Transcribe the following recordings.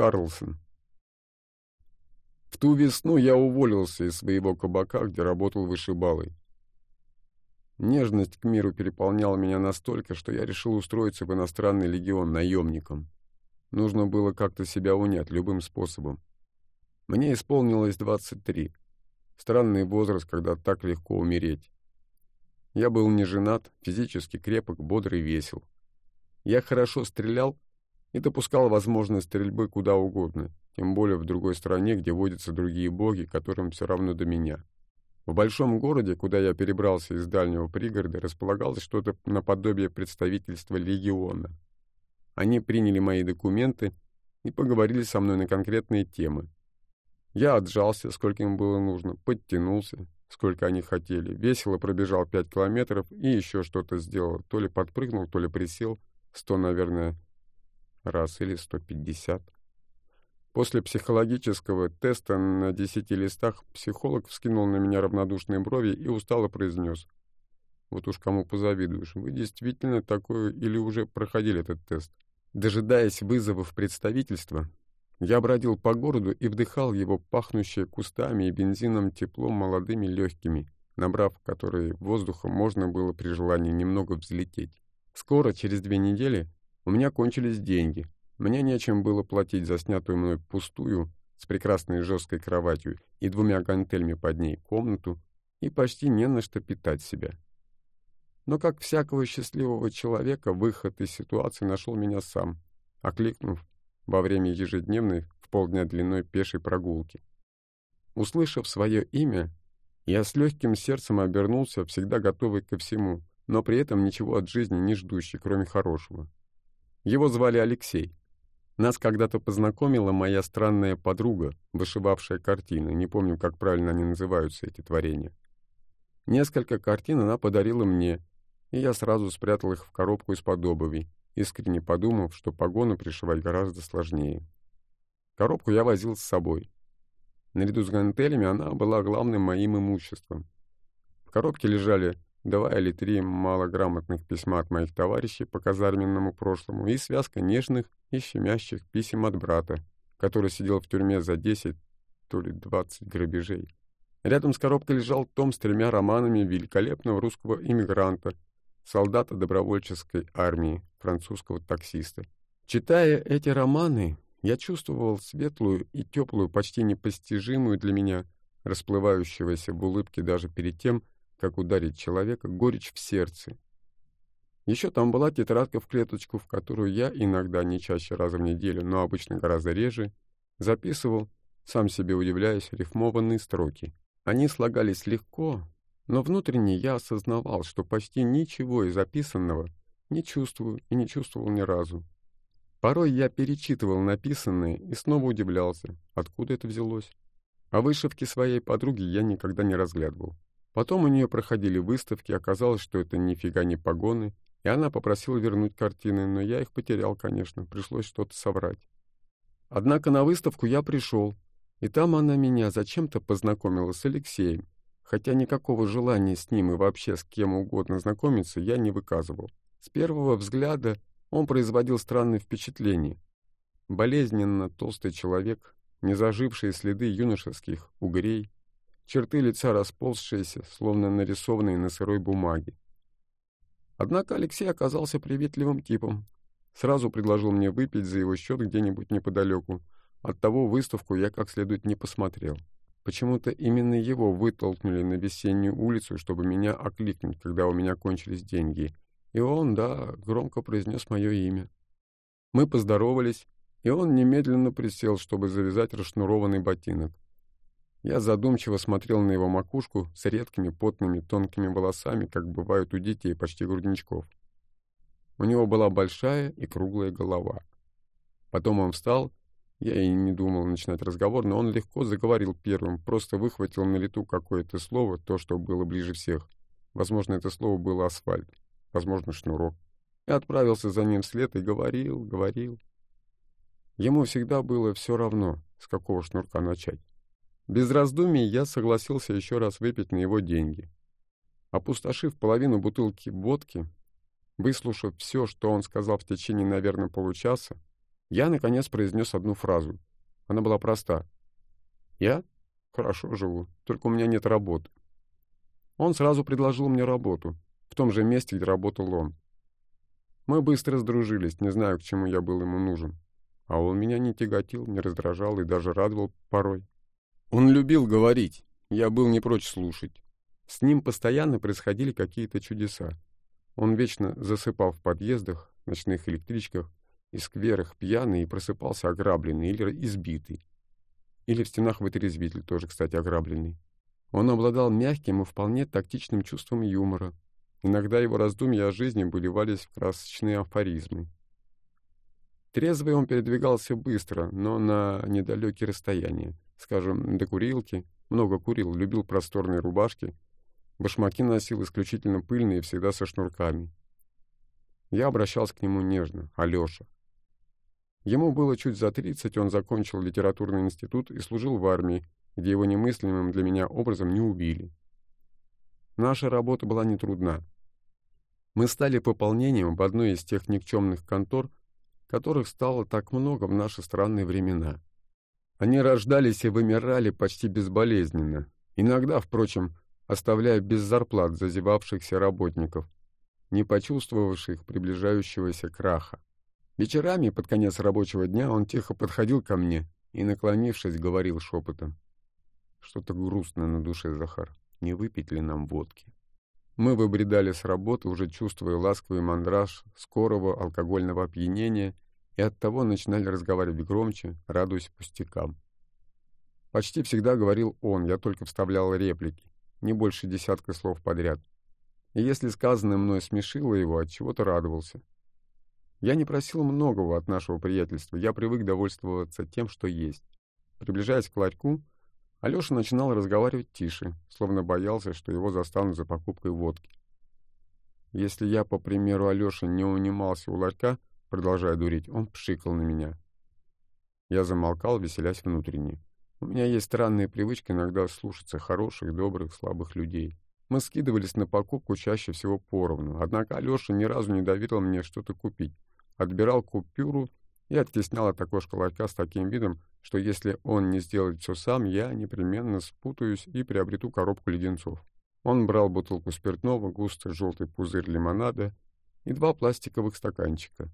Карлсон. В ту весну я уволился из своего кабака, где работал вышибалой. Нежность к миру переполняла меня настолько, что я решил устроиться в иностранный легион наемником. Нужно было как-то себя унять любым способом. Мне исполнилось 23. Странный возраст, когда так легко умереть. Я был не женат, физически крепок, бодрый и весел. Я хорошо стрелял и допускал возможность стрельбы куда угодно, тем более в другой стране, где водятся другие боги, которым все равно до меня. В большом городе, куда я перебрался из дальнего пригорода, располагалось что-то наподобие представительства легиона. Они приняли мои документы и поговорили со мной на конкретные темы. Я отжался, сколько им было нужно, подтянулся, сколько они хотели, весело пробежал пять километров и еще что-то сделал, то ли подпрыгнул, то ли присел, сто, наверное, раз или сто пятьдесят. После психологического теста на десяти листах психолог вскинул на меня равнодушные брови и устало произнес. «Вот уж кому позавидуешь, вы действительно такое или уже проходили этот тест?» Дожидаясь вызовов представительства, я бродил по городу и вдыхал его пахнущее кустами и бензином теплом молодыми легкими, набрав которые воздухом можно было при желании немного взлететь. Скоро, через две недели, у меня кончились деньги, мне нечем было платить за снятую мной пустую, с прекрасной жесткой кроватью и двумя гантелями под ней комнату, и почти не на что питать себя. Но, как всякого счастливого человека, выход из ситуации нашел меня сам, окликнув во время ежедневной в полдня длиной пешей прогулки. Услышав свое имя, я с легким сердцем обернулся, всегда готовый ко всему, но при этом ничего от жизни не ждущий, кроме хорошего. Его звали Алексей. Нас когда-то познакомила моя странная подруга, вышивавшая картины. Не помню, как правильно они называются, эти творения. Несколько картин она подарила мне, и я сразу спрятал их в коробку из-под искренне подумав, что погону пришивать гораздо сложнее. Коробку я возил с собой. Наряду с гантелями она была главным моим имуществом. В коробке лежали два или три малограмотных письма от моих товарищей по казарменному прошлому и связка нежных и щемящих писем от брата, который сидел в тюрьме за 10, то ли 20 грабежей. Рядом с коробкой лежал том с тремя романами великолепного русского иммигранта, солдата добровольческой армии, французского таксиста. Читая эти романы, я чувствовал светлую и теплую, почти непостижимую для меня, расплывающегося в улыбке даже перед тем, как ударить человека, горечь в сердце. Еще там была тетрадка в клеточку, в которую я иногда, не чаще раза в неделю, но обычно гораздо реже, записывал, сам себе удивляясь, рифмованные строки. Они слагались легко, но внутренне я осознавал, что почти ничего из записанного не чувствую и не чувствовал ни разу. Порой я перечитывал написанное и снова удивлялся, откуда это взялось. А вышивки своей подруги я никогда не разглядывал. Потом у нее проходили выставки, оказалось, что это нифига не погоны, и она попросила вернуть картины, но я их потерял, конечно, пришлось что-то соврать. Однако на выставку я пришел, и там она меня зачем-то познакомила с Алексеем, хотя никакого желания с ним и вообще с кем угодно знакомиться я не выказывал. С первого взгляда он производил странное впечатление. Болезненно толстый человек, незажившие следы юношеских угрей, черты лица расползшиеся, словно нарисованные на сырой бумаге. Однако Алексей оказался приветливым типом. Сразу предложил мне выпить за его счет где-нибудь неподалеку. Оттого выставку я как следует не посмотрел. Почему-то именно его вытолкнули на весеннюю улицу, чтобы меня окликнуть, когда у меня кончились деньги. И он, да, громко произнес мое имя. Мы поздоровались, и он немедленно присел, чтобы завязать расшнурованный ботинок. Я задумчиво смотрел на его макушку с редкими потными тонкими волосами, как бывают у детей почти грудничков. У него была большая и круглая голова. Потом он встал, я и не думал начинать разговор, но он легко заговорил первым, просто выхватил на лету какое-то слово, то, что было ближе всех. Возможно, это слово было асфальт, возможно, шнурок. Я отправился за ним вслед и говорил, говорил. Ему всегда было все равно, с какого шнурка начать. Без раздумий я согласился еще раз выпить на его деньги. Опустошив половину бутылки водки, выслушав все, что он сказал в течение, наверное, получаса, Я, наконец, произнес одну фразу. Она была проста. «Я? Хорошо живу, только у меня нет работы». Он сразу предложил мне работу, в том же месте, где работал он. Мы быстро сдружились, не знаю, к чему я был ему нужен. А он меня не тяготил, не раздражал и даже радовал порой. Он любил говорить, я был не прочь слушать. С ним постоянно происходили какие-то чудеса. Он вечно засыпал в подъездах, ночных электричках и скверах пьяный и просыпался ограбленный или избитый. Или в стенах вытрезвитель, тоже, кстати, ограбленный. Он обладал мягким и вполне тактичным чувством юмора. Иногда его раздумья о жизни выливались в красочные афоризмы. Трезвый он передвигался быстро, но на недалекие расстояния. Скажем, до курилки. Много курил, любил просторные рубашки. Башмаки носил исключительно пыльные и всегда со шнурками. Я обращался к нему нежно. Алёша. Ему было чуть за тридцать, он закончил литературный институт и служил в армии, где его немыслимым для меня образом не убили. Наша работа была нетрудна. Мы стали пополнением в одной из тех никчемных контор, которых стало так много в наши странные времена. Они рождались и вымирали почти безболезненно, иногда, впрочем, оставляя без зарплат зазевавшихся работников, не почувствовавших приближающегося краха. Вечерами, под конец рабочего дня, он тихо подходил ко мне и, наклонившись, говорил шепотом. «Что-то грустно на душе, Захар. Не выпить ли нам водки?» Мы выбредали с работы, уже чувствуя ласковый мандраж скорого алкогольного опьянения, и оттого начинали разговаривать громче, радуясь пустякам. Почти всегда говорил он, я только вставлял реплики, не больше десятка слов подряд. И если сказанное мной смешило его, от чего-то радовался. Я не просил многого от нашего приятельства, я привык довольствоваться тем, что есть. Приближаясь к ларьку, Алёша начинал разговаривать тише, словно боялся, что его застанут за покупкой водки. Если я, по примеру Алёши, не унимался у ларька, продолжая дурить, он пшикал на меня. Я замолкал, веселясь внутренне. У меня есть странная привычка иногда слушаться хороших, добрых, слабых людей. Мы скидывались на покупку чаще всего поровну, однако Алёша ни разу не доверил мне что-то купить. Отбирал купюру и оттеснял от окошка ларька с таким видом, что если он не сделает все сам, я непременно спутаюсь и приобрету коробку леденцов. Он брал бутылку спиртного, густой желтый пузырь лимонада и два пластиковых стаканчика.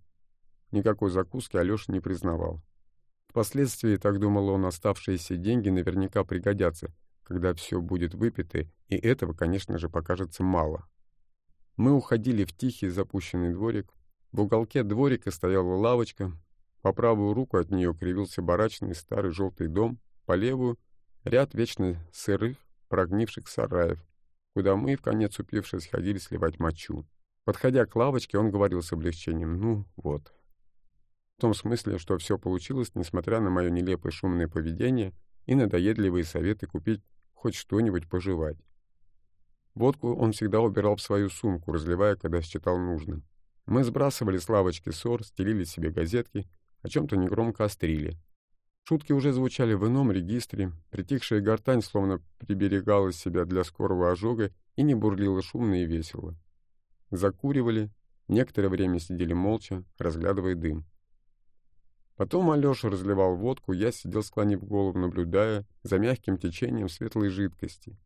Никакой закуски Алёша не признавал. Впоследствии, так думал он, оставшиеся деньги наверняка пригодятся, когда все будет выпито, и этого, конечно же, покажется мало. Мы уходили в тихий запущенный дворик. В уголке дворика стояла лавочка, по правую руку от нее кривился барачный старый желтый дом, по левую — ряд вечно сырых, прогнивших сараев, куда мы, в конец упившись, ходили сливать мочу. Подходя к лавочке, он говорил с облегчением «ну вот». В том смысле, что все получилось, несмотря на мое нелепое шумное поведение и надоедливые советы купить хоть что-нибудь пожевать. Водку он всегда убирал в свою сумку, разливая, когда считал нужным. Мы сбрасывали с лавочки ссор, стелили себе газетки о чем-то негромко острили. Шутки уже звучали в ином регистре, притихшая гортань словно приберегала себя для скорого ожога и не бурлила шумно и весело. Закуривали, некоторое время сидели молча, разглядывая дым. Потом Алеша разливал водку, я сидел склонив голову, наблюдая за мягким течением светлой жидкости.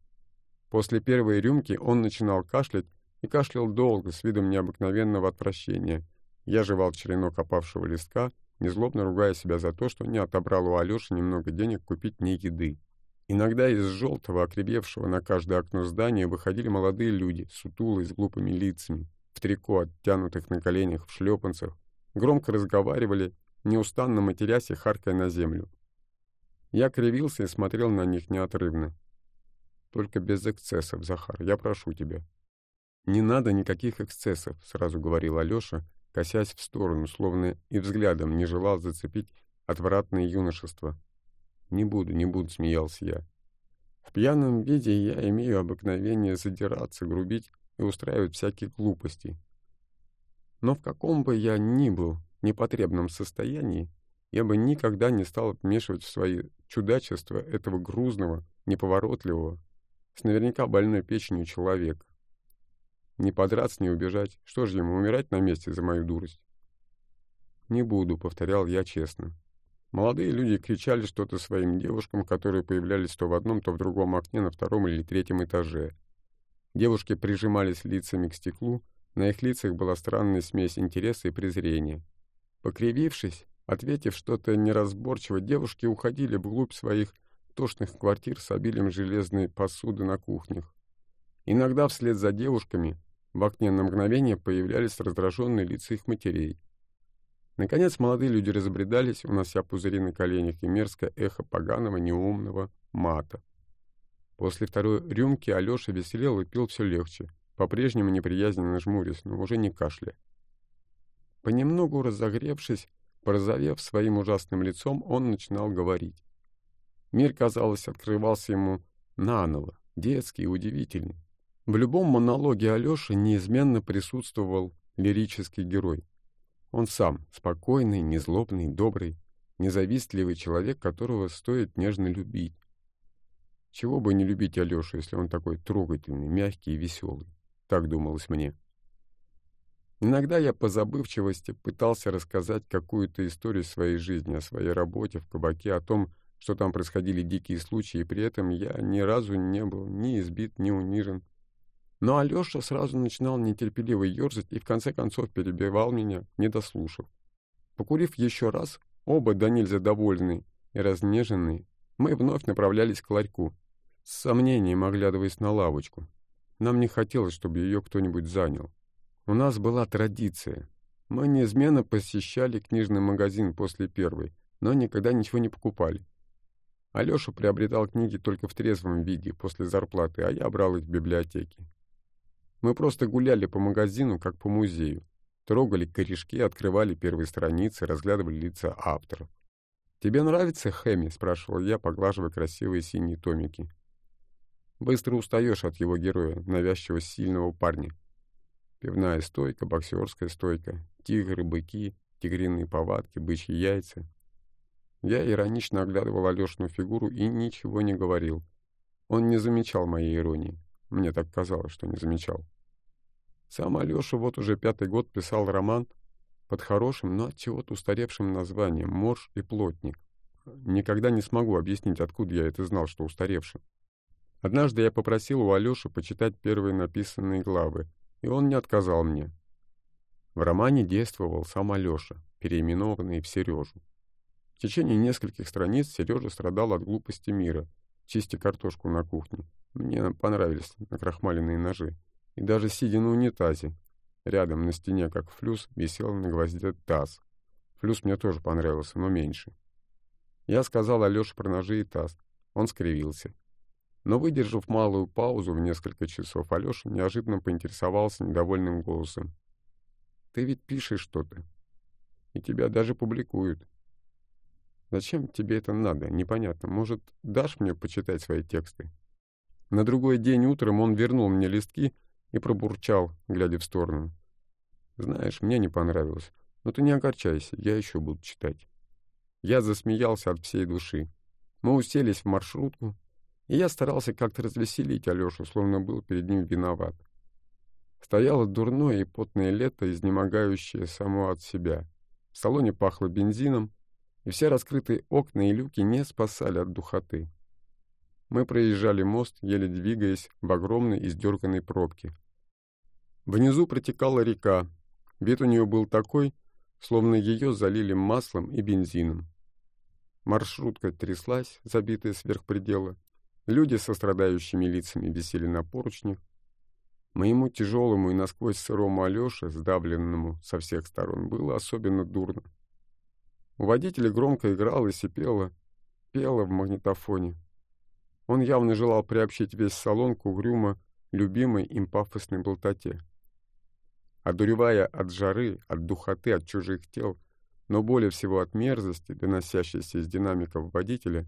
После первой рюмки он начинал кашлять и кашлял долго, с видом необыкновенного отвращения. Я жевал черенок опавшего листка, незлобно ругая себя за то, что не отобрал у Алёши немного денег купить мне еды. Иногда из желтого, окребевшего на каждое окно здания выходили молодые люди, сутулые, с глупыми лицами, в трико, оттянутых на коленях, в шлепанцах, громко разговаривали, неустанно матерясь и харкая на землю. Я кривился и смотрел на них неотрывно. «Только без эксцессов, Захар, я прошу тебя». «Не надо никаких эксцессов», — сразу говорил Алёша, косясь в сторону, словно и взглядом не желал зацепить отвратное юношество. «Не буду, не буду», — смеялся я. В пьяном виде я имею обыкновение задираться, грубить и устраивать всякие глупости. Но в каком бы я ни был непотребном состоянии, я бы никогда не стал вмешивать в свои чудачества этого грузного, неповоротливого, с наверняка больной печенью человека. Не подраться, не убежать. Что же ему, умирать на месте за мою дурость? «Не буду», — повторял я честно. Молодые люди кричали что-то своим девушкам, которые появлялись то в одном, то в другом окне на втором или третьем этаже. Девушки прижимались лицами к стеклу, на их лицах была странная смесь интереса и презрения. Покривившись, ответив что-то неразборчиво, девушки уходили вглубь своих тошных квартир с обилием железной посуды на кухнях. Иногда вслед за девушками в окне на мгновение появлялись раздраженные лица их матерей. Наконец молодые люди разбредались, унося пузыри на коленях и мерзкое эхо поганого, неумного мата. После второй рюмки Алеша веселел и пил все легче, по-прежнему неприязненно жмурясь, но уже не кашля. Понемногу разогревшись, порозовев своим ужасным лицом, он начинал говорить. Мир, казалось, открывался ему наново, детский и удивительный. В любом монологе Алёши неизменно присутствовал лирический герой. Он сам, спокойный, незлобный, добрый, независтливый человек, которого стоит нежно любить. Чего бы не любить Алёшу, если он такой трогательный, мягкий и веселый. Так думалось мне. Иногда я по забывчивости пытался рассказать какую-то историю своей жизни, о своей работе в кабаке, о том, что там происходили дикие случаи, и при этом я ни разу не был ни избит, ни унижен. Но Алёша сразу начинал нетерпеливо ерзать и в конце концов перебивал меня, не дослушав. Покурив еще раз, оба до нельзя довольные и разнеженные, мы вновь направлялись к ларьку, с сомнением оглядываясь на лавочку. Нам не хотелось, чтобы ее кто-нибудь занял. У нас была традиция. Мы неизменно посещали книжный магазин после первой, но никогда ничего не покупали. Алёша приобретал книги только в трезвом виде, после зарплаты, а я брал их в библиотеке. Мы просто гуляли по магазину, как по музею. Трогали корешки, открывали первые страницы, разглядывали лица авторов. «Тебе нравится Хэми?» — спрашивал я, поглаживая красивые синие томики. Быстро устаешь от его героя, навязчивого сильного парня. Пивная стойка, боксерская стойка, тигры, быки, тигриные повадки, бычьи яйца. Я иронично оглядывал Алешину фигуру и ничего не говорил. Он не замечал моей иронии. Мне так казалось, что не замечал. Сам Алеша вот уже пятый год писал роман под хорошим, но от чего-то устаревшим названием «Морж и плотник». Никогда не смогу объяснить, откуда я это знал, что устаревшим. Однажды я попросил у Алёши почитать первые написанные главы, и он не отказал мне. В романе действовал сам Алёша, переименованный в Сережу. В течение нескольких страниц Сережа страдал от глупости мира, чисти картошку на кухне. Мне понравились накрахмаленные ножи. И даже сидя на унитазе, рядом на стене, как флюс, висел на гвозде таз. Флюс мне тоже понравился, но меньше. Я сказал Алёше про ножи и таз. Он скривился. Но, выдержав малую паузу в несколько часов, Алёша неожиданно поинтересовался недовольным голосом. «Ты ведь пишешь что-то, и тебя даже публикуют. Зачем тебе это надо? Непонятно. Может, дашь мне почитать свои тексты?» На другой день утром он вернул мне листки и пробурчал, глядя в сторону. «Знаешь, мне не понравилось, но ты не огорчайся, я еще буду читать». Я засмеялся от всей души. Мы уселись в маршрутку, и я старался как-то развеселить Алешу, словно был перед ним виноват. Стояло дурное и потное лето, изнемогающее само от себя. В салоне пахло бензином, и все раскрытые окна и люки не спасали от духоты. Мы проезжали мост, еле двигаясь в огромной издерганной пробке. Внизу протекала река. Вид у нее был такой, словно ее залили маслом и бензином. Маршрутка тряслась, забитая сверх предела, Люди со страдающими лицами висели на поручнях. Моему тяжелому и насквозь сырому Алёше, сдавленному со всех сторон, было особенно дурно. У водителя громко играл и сипело, пело в магнитофоне. Он явно желал приобщить весь салон к угрюмо любимой им пафосной болтоте. Одуревая от жары, от духоты, от чужих тел, но более всего от мерзости, доносящейся из динамиков водителя,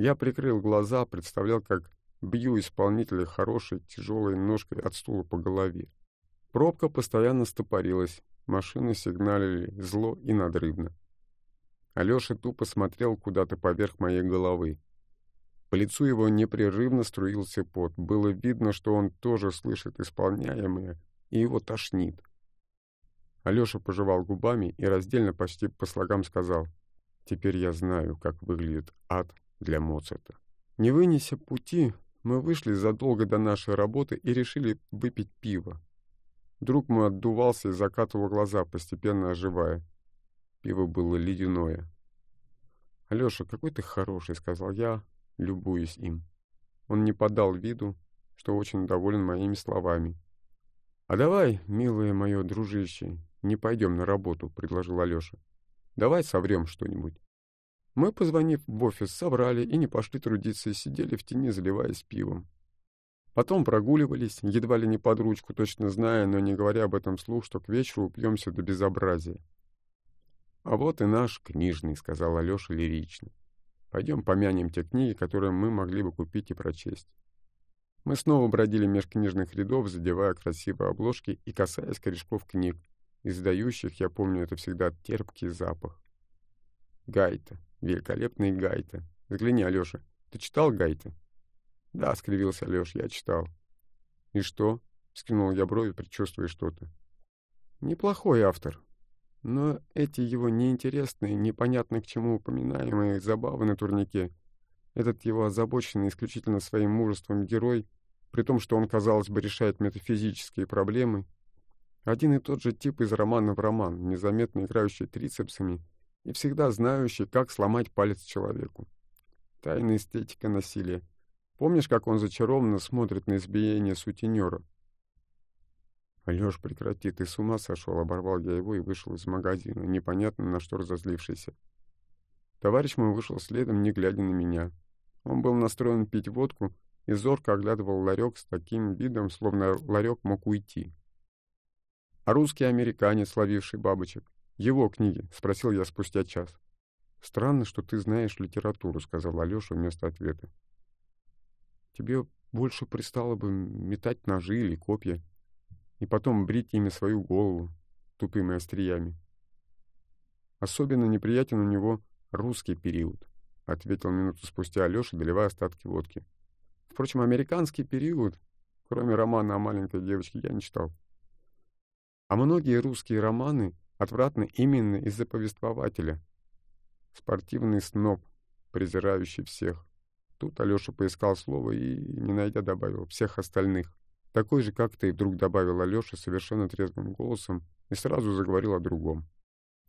я прикрыл глаза, представлял, как бью исполнителя хорошей тяжелой ножкой от стула по голове. Пробка постоянно стопорилась, машины сигналили зло и надрывно. Алёша тупо смотрел куда-то поверх моей головы. По лицу его непрерывно струился пот. Было видно, что он тоже слышит исполняемое, и его тошнит. Алеша пожевал губами и раздельно почти по слогам сказал, «Теперь я знаю, как выглядит ад для Моцарта». Не вынеся пути, мы вышли задолго до нашей работы и решили выпить пиво. Друг мой отдувался и закатывал глаза, постепенно оживая. Пиво было ледяное. «Алеша, какой ты хороший», — сказал я, любуясь им. Он не подал виду, что очень доволен моими словами. «А давай, милое мое дружище, не пойдем на работу», — предложил Алеша. «Давай соврем что-нибудь». Мы, позвонив в офис, собрали и не пошли трудиться, и сидели в тени, заливаясь пивом. Потом прогуливались, едва ли не под ручку, точно зная, но не говоря об этом вслух, что к вечеру упьемся до безобразия. «А вот и наш книжный», — сказал Алеша лирично. «Пойдем помянем те книги, которые мы могли бы купить и прочесть». Мы снова бродили меж книжных рядов, задевая красивые обложки и касаясь корешков книг, издающих, я помню, это всегда терпкий запах. Гайта. Великолепный Гайта. Взгляни, Алеша, ты читал Гайта? Да, скривился Алеша, я читал. И что? Скинул я брови, предчувствуя что-то. Неплохой автор. Но эти его неинтересные, непонятно к чему упоминаемые забавы на турнике, этот его озабоченный исключительно своим мужеством герой, при том, что он, казалось бы, решает метафизические проблемы, один и тот же тип из романа в роман, незаметно играющий трицепсами и всегда знающий, как сломать палец человеку. Тайная эстетика насилия. Помнишь, как он зачарованно смотрит на избиение сутенера? «Алёш, прекрати, ты с ума сошел!» — оборвал я его и вышел из магазина, непонятно на что разозлившийся. Товарищ мой вышел следом, не глядя на меня. Он был настроен пить водку и зорко оглядывал ларек с таким видом, словно ларек мог уйти. «А русский американец, ловивший бабочек? Его книги?» — спросил я спустя час. «Странно, что ты знаешь литературу», — сказал Алеша вместо ответа. «Тебе больше пристало бы метать ножи или копья, и потом брить ими свою голову тупыми остриями. Особенно неприятен у него русский период. — ответил минуту спустя Алёша, доливая остатки водки. Впрочем, американский период, кроме романа о маленькой девочке, я не читал. А многие русские романы отвратны именно из-за повествователя. Спортивный сноб, презирающий всех. Тут Алёша поискал слово и, не найдя, добавил «всех остальных». Такой же, как ты, вдруг добавил Алёша совершенно трезвым голосом и сразу заговорил о другом.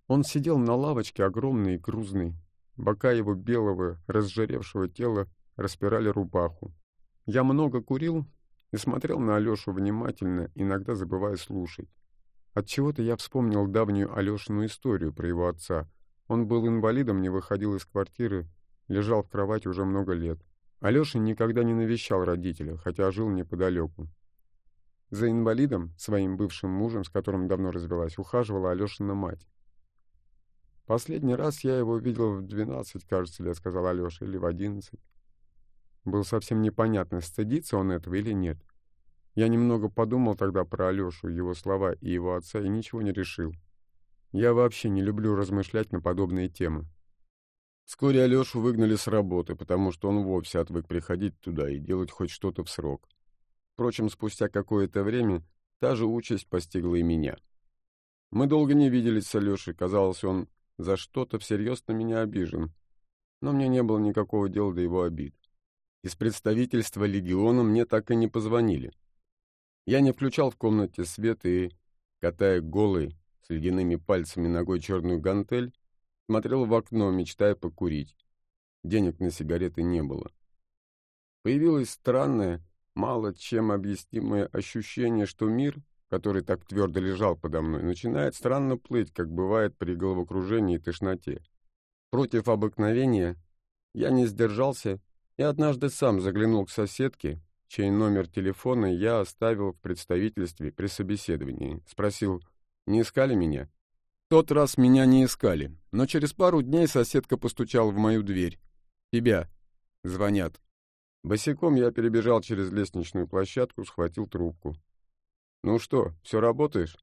Он сидел на лавочке огромный и грузный, Бока его белого, разжаревшего тела распирали рубаху. Я много курил и смотрел на Алешу внимательно, иногда забывая слушать. От чего то я вспомнил давнюю Алешину историю про его отца. Он был инвалидом, не выходил из квартиры, лежал в кровати уже много лет. Алеша никогда не навещал родителя, хотя жил неподалеку. За инвалидом, своим бывшим мужем, с которым давно развелась, ухаживала Алешина мать. Последний раз я его видел в двенадцать, кажется, лет, сказал Алёша, или в одиннадцать. Было совсем непонятно, стыдится он этого или нет. Я немного подумал тогда про Алёшу, его слова и его отца, и ничего не решил. Я вообще не люблю размышлять на подобные темы. Вскоре Алёшу выгнали с работы, потому что он вовсе отвык приходить туда и делать хоть что-то в срок. Впрочем, спустя какое-то время та же участь постигла и меня. Мы долго не виделись с Алёшей, казалось, он за что-то всерьез на меня обижен, но мне не было никакого дела до его обид. Из представительства легиона мне так и не позвонили. Я не включал в комнате свет и, катая голый, с ледяными пальцами ногой черную гантель, смотрел в окно, мечтая покурить. Денег на сигареты не было. Появилось странное, мало чем объяснимое ощущение, что мир который так твердо лежал подо мной, начинает странно плыть, как бывает при головокружении и тошноте. Против обыкновения я не сдержался и однажды сам заглянул к соседке, чей номер телефона я оставил в представительстве при собеседовании. Спросил, не искали меня? В тот раз меня не искали, но через пару дней соседка постучала в мою дверь. «Тебя!» «Звонят». Босиком я перебежал через лестничную площадку, схватил трубку. «Ну что, все работаешь?»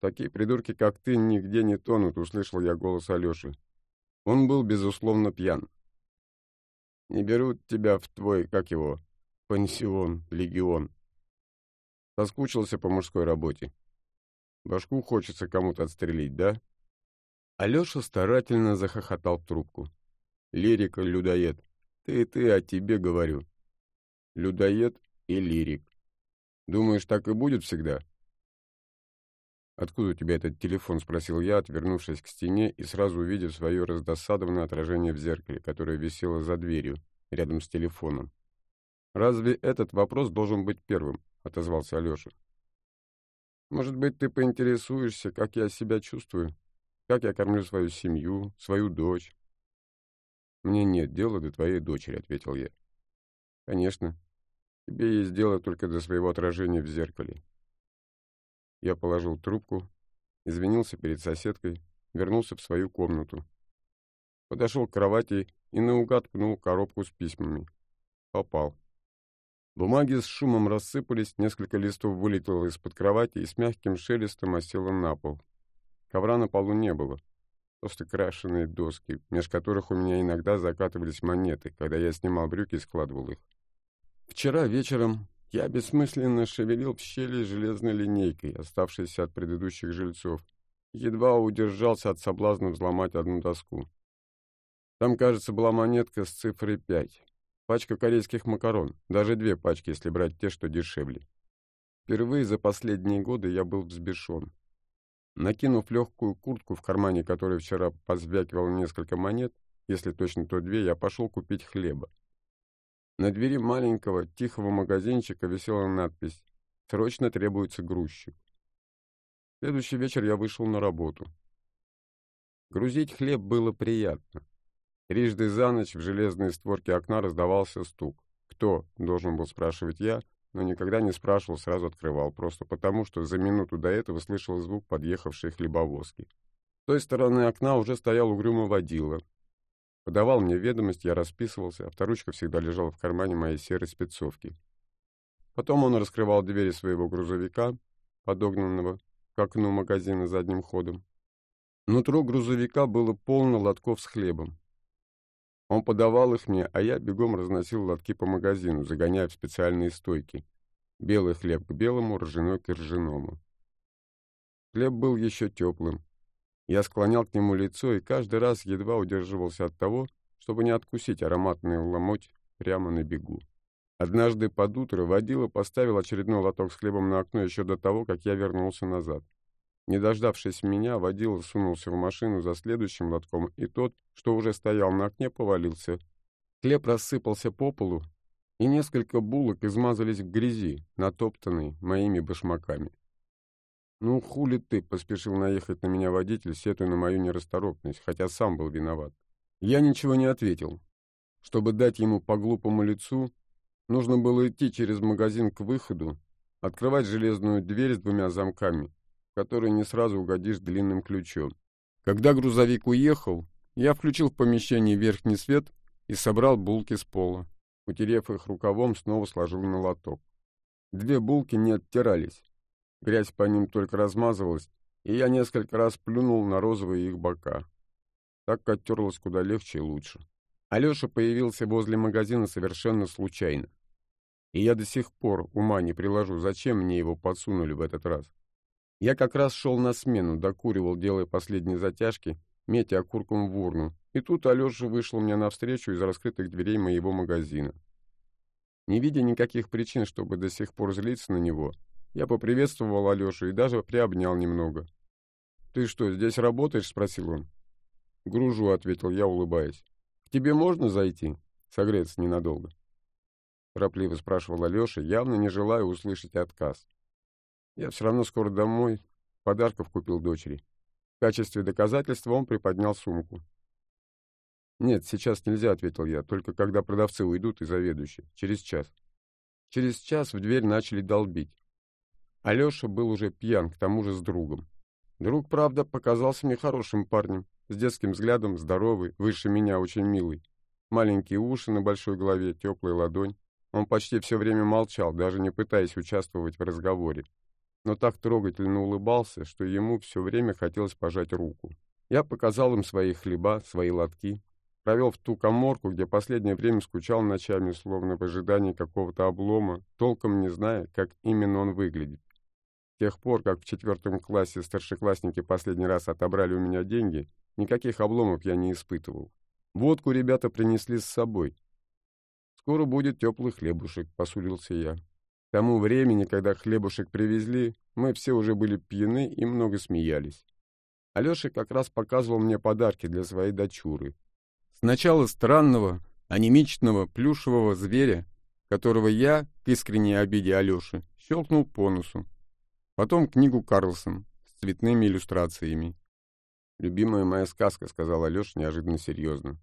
«Такие придурки, как ты, нигде не тонут», — услышал я голос Алеши. Он был, безусловно, пьян. «Не берут тебя в твой, как его, пансион, легион». Соскучился по мужской работе. Башку хочется кому-то отстрелить, да? Алеша старательно захохотал в трубку. Лирика, людоед. Ты ты, о тебе говорю. Людоед и лирик. Думаешь, так и будет всегда? «Откуда у тебя этот телефон?» — спросил я, отвернувшись к стене и сразу увидев свое раздосадованное отражение в зеркале, которое висело за дверью, рядом с телефоном. «Разве этот вопрос должен быть первым?» — отозвался Алеша. «Может быть, ты поинтересуешься, как я себя чувствую, как я кормлю свою семью, свою дочь?» «Мне нет дела до твоей дочери», — ответил я. «Конечно. Тебе есть дело только до своего отражения в зеркале. Я положил трубку, извинился перед соседкой, вернулся в свою комнату. Подошел к кровати и наугад пнул коробку с письмами. Попал. Бумаги с шумом рассыпались, несколько листов вылетело из-под кровати и с мягким шелестом осело на пол. Ковра на полу не было, просто крашеные доски, меж которых у меня иногда закатывались монеты, когда я снимал брюки и складывал их. Вчера вечером я бессмысленно шевелил в щели железной линейкой, оставшейся от предыдущих жильцов. Едва удержался от соблазна взломать одну доску. Там, кажется, была монетка с цифрой 5. Пачка корейских макарон. Даже две пачки, если брать те, что дешевле. Впервые за последние годы я был взбешен. Накинув легкую куртку, в кармане которой вчера позвякивал несколько монет, если точно то две, я пошел купить хлеба. На двери маленького, тихого магазинчика висела надпись «Срочно требуется грузчик». Следующий вечер я вышел на работу. Грузить хлеб было приятно. Трижды за ночь в железные створки окна раздавался стук. «Кто?» — должен был спрашивать я, но никогда не спрашивал, сразу открывал, просто потому, что за минуту до этого слышал звук подъехавшей хлебовозки. С той стороны окна уже стоял угрюмо водила, Подавал мне ведомость, я расписывался, авторучка всегда лежала в кармане моей серой спецовки. Потом он раскрывал двери своего грузовика, подогнанного к окну магазина задним ходом. Нутро грузовика было полно лотков с хлебом. Он подавал их мне, а я бегом разносил лотки по магазину, загоняя в специальные стойки. Белый хлеб к белому, ржаной к ржаному. Хлеб был еще теплым. Я склонял к нему лицо и каждый раз едва удерживался от того, чтобы не откусить ароматный ломоть прямо на бегу. Однажды под утро водила поставил очередной лоток с хлебом на окно еще до того, как я вернулся назад. Не дождавшись меня, водила сунулся в машину за следующим лотком, и тот, что уже стоял на окне, повалился. Хлеб рассыпался по полу, и несколько булок измазались в грязи, натоптанной моими башмаками. «Ну, хули ты?» — поспешил наехать на меня водитель, сетуя на мою нерасторопность, хотя сам был виноват. Я ничего не ответил. Чтобы дать ему по глупому лицу, нужно было идти через магазин к выходу, открывать железную дверь с двумя замками, в которые не сразу угодишь длинным ключом. Когда грузовик уехал, я включил в помещении верхний свет и собрал булки с пола. Утерев их рукавом, снова сложил на лоток. Две булки не оттирались. Грязь по ним только размазывалась, и я несколько раз плюнул на розовые их бока. Так оттерлось куда легче и лучше. Алеша появился возле магазина совершенно случайно. И я до сих пор ума не приложу, зачем мне его подсунули в этот раз. Я как раз шел на смену, докуривал, делая последние затяжки, метя окурком в урну, и тут Алеша вышел мне навстречу из раскрытых дверей моего магазина. Не видя никаких причин, чтобы до сих пор злиться на него, я поприветствовал Алешу и даже приобнял немного. «Ты что, здесь работаешь?» — спросил он. «Гружу», — ответил я, улыбаясь. «К тебе можно зайти?» «Согреться ненадолго». Торопливо спрашивал Алеша, явно не желая услышать отказ. «Я все равно скоро домой. Подарков купил дочери». В качестве доказательства он приподнял сумку. «Нет, сейчас нельзя», — ответил я, — «только когда продавцы уйдут и заведующие. Через час». Через час в дверь начали долбить. Алеша был уже пьян, к тому же с другом. Друг, правда, показался мне хорошим парнем, с детским взглядом, здоровый, выше меня, очень милый. Маленькие уши на большой голове, теплая ладонь. Он почти все время молчал, даже не пытаясь участвовать в разговоре. Но так трогательно улыбался, что ему все время хотелось пожать руку. Я показал им свои хлеба, свои лотки. Провел в ту коморку, где последнее время скучал ночами, словно в ожидании какого-то облома, толком не зная, как именно он выглядит. тех пор, как в четвертом классе старшеклассники последний раз отобрали у меня деньги, никаких обломов я не испытывал. Водку ребята принесли с собой. «Скоро будет теплый хлебушек», — посулился я. К тому времени, когда хлебушек привезли, мы все уже были пьяны и много смеялись. Алеша как раз показывал мне подарки для своей дочуры. Сначала странного, анемичного, плюшевого зверя, которого я, к искренней обиде Алеши, щелкнул по носу. Потом книгу Карлсон с цветными иллюстрациями. «Любимая моя сказка», — сказал Алеша неожиданно серьезно.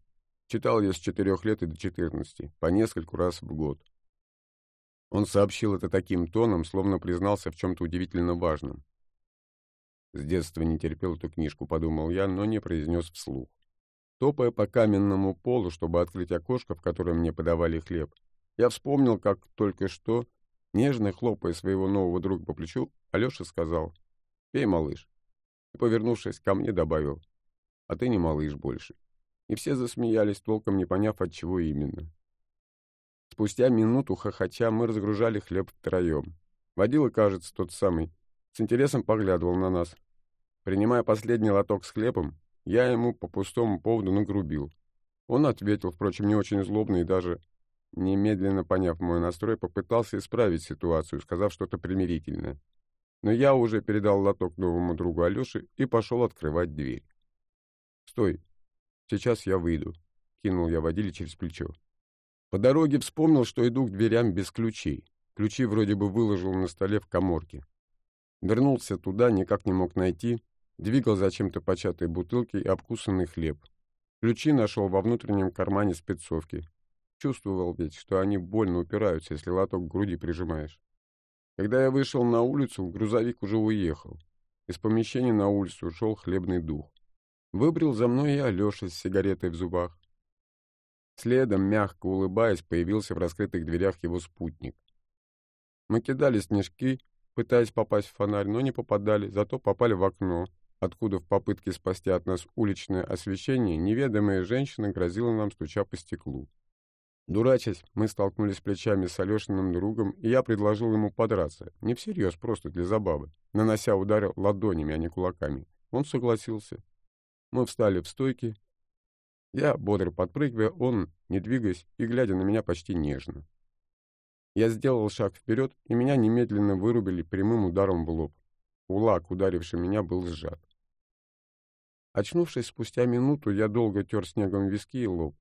Читал я с четырех лет и до четырнадцати, по нескольку раз в год. Он сообщил это таким тоном, словно признался в чем-то удивительно важном. С детства не терпел эту книжку, подумал я, но не произнес вслух. Топая по каменному полу, чтобы открыть окошко, в котором мне подавали хлеб, я вспомнил, как только что Нежно хлопая своего нового друга по плечу, Алеша сказал «Пей, малыш». И, повернувшись ко мне, добавил «А ты не малыш больше». И все засмеялись, толком не поняв, от чего именно. Спустя минуту хохоча мы разгружали хлеб втроем. Водила, кажется, тот самый, с интересом поглядывал на нас. Принимая последний лоток с хлебом, я ему по пустому поводу нагрубил. Он ответил, впрочем, не очень злобно и даже Немедленно поняв мой настрой, попытался исправить ситуацию, сказав что-то примирительное. Но я уже передал лоток новому другу Алёше и пошел открывать дверь. «Стой! Сейчас я выйду», — кинул я водиле через плечо. По дороге вспомнил, что иду к дверям без ключей. Ключи вроде бы выложил на столе в коморке. Вернулся туда, никак не мог найти, двигал зачем-то початой бутылки и обкусанный хлеб. Ключи нашел во внутреннем кармане спецовки, Чувствовал ведь, что они больно упираются, если лоток к груди прижимаешь. Когда я вышел на улицу, грузовик уже уехал. Из помещения на улицу ушел хлебный дух. Выбрил за мной и Алеша с сигаретой в зубах. Следом, мягко улыбаясь, появился в раскрытых дверях его спутник. Мы кидали снежки, пытаясь попасть в фонарь, но не попадали, зато попали в окно, откуда в попытке спасти от нас уличное освещение неведомая женщина грозила нам, стуча по стеклу. Дурачась, мы столкнулись плечами с Алешиным другом, и я предложил ему подраться. Не всерьез, просто для забавы, нанося удары ладонями, а не кулаками. Он согласился. Мы встали в стойке. Я, бодро подпрыгивая, он, не двигаясь и глядя на меня почти нежно. Я сделал шаг вперед, и меня немедленно вырубили прямым ударом в лоб. Кулак, ударивший меня, был сжат. Очнувшись спустя минуту, я долго тер снегом виски и лоб.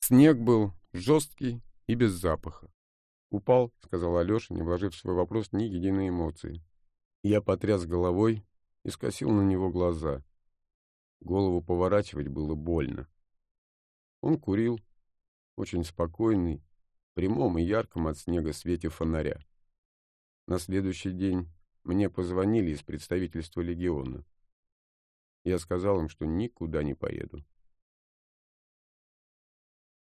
Снег был жесткий и без запаха. «Упал», — сказал Алеша, не вложив в свой вопрос ни единой эмоции. Я потряс головой и скосил на него глаза. Голову поворачивать было больно. Он курил, очень спокойный, прямом и ярком от снега свете фонаря. На следующий день мне позвонили из представительства легиона. Я сказал им, что никуда не поеду.